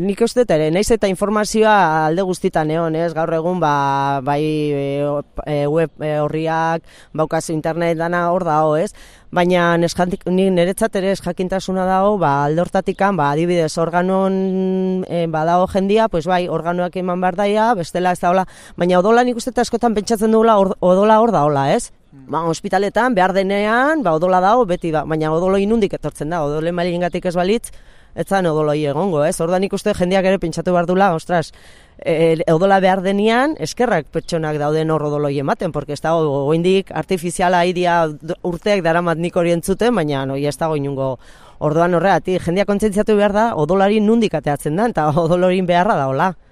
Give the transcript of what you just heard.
Nik uste ere, naiz eta informazioa alde guztitan egon, ez? Gaur egun, ba, bai e, e, web e, horriak, baukaz internet dana hor dago, ez? Baina neskantik, nik niretzat ere jakintasuna dago, ba, alde hortatikan, ba, adibidez, organon e, badago jendia, pues bai, organoak eman behar daia, bestela ez da hola, baina odola nik uste askotan pentsatzen dugula odola hor da hola, ez? Ba, ospitaletan, behar denean, ba, odola dago, beti, ba, baina odolo inundik etortzen da, odole mailingatik ez balitz, ez zan odoloi egongo, ez? Ordan ikuste jendeak ere pentsatu behar dula, ostras, e, odola behar denean, eskerrak pertsonak dauden hor odoloi ematen, porque ez dago, goindik artifiziala idia urteak daramat nik hori entzuten, baina no, ez dago inungo orduan horregatik, jendeak kontzentziatu behar da, odolari nundik ateatzen da, eta odolorin beharra da, hola.